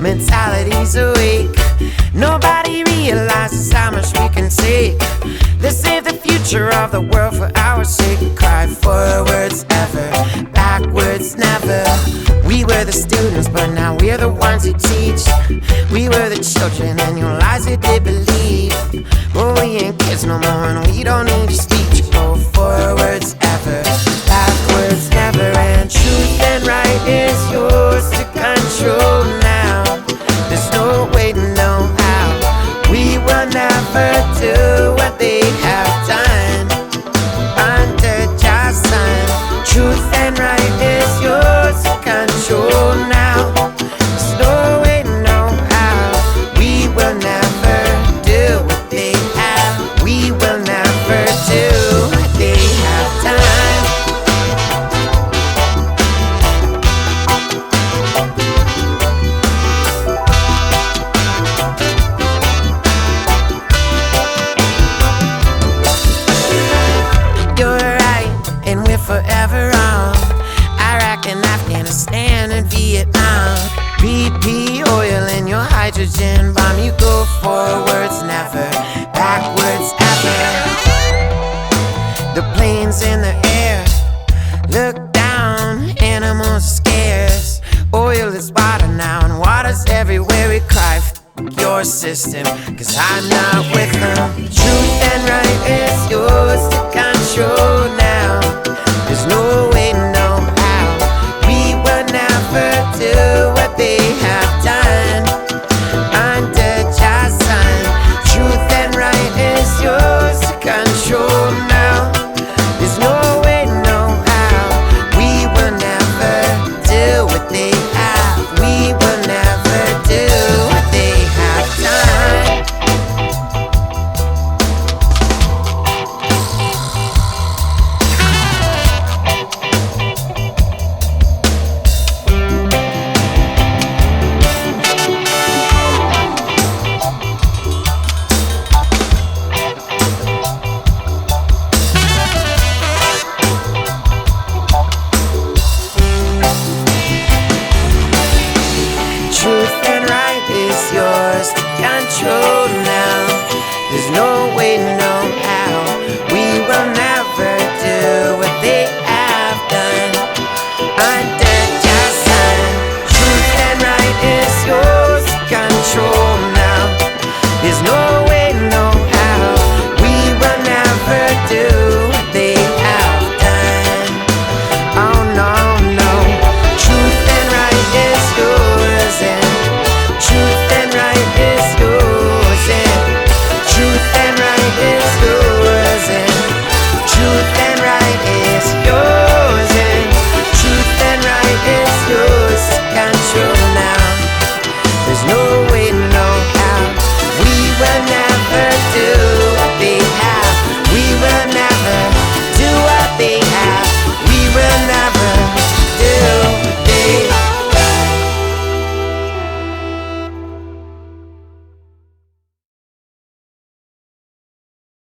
mentality's awake. Nobody realizes how much we can take. Let's save the future of the world for our sake. Cry forwards ever, backwards never. We were the students, but now we're the ones who teach. We were the children, and your lies we did believe. But we ain't kids no more, and we don't need your speech. And we're forever wrong. Iraq and Afghanistan and Vietnam. BP oil in your hydrogen bomb. You go forwards, never backwards, ever. The planes in the air look down, animals scarce. Oil is water now, and water's everywhere. We cry. "F- Your system, cause I'm not with them. Truth and right is yours to control now.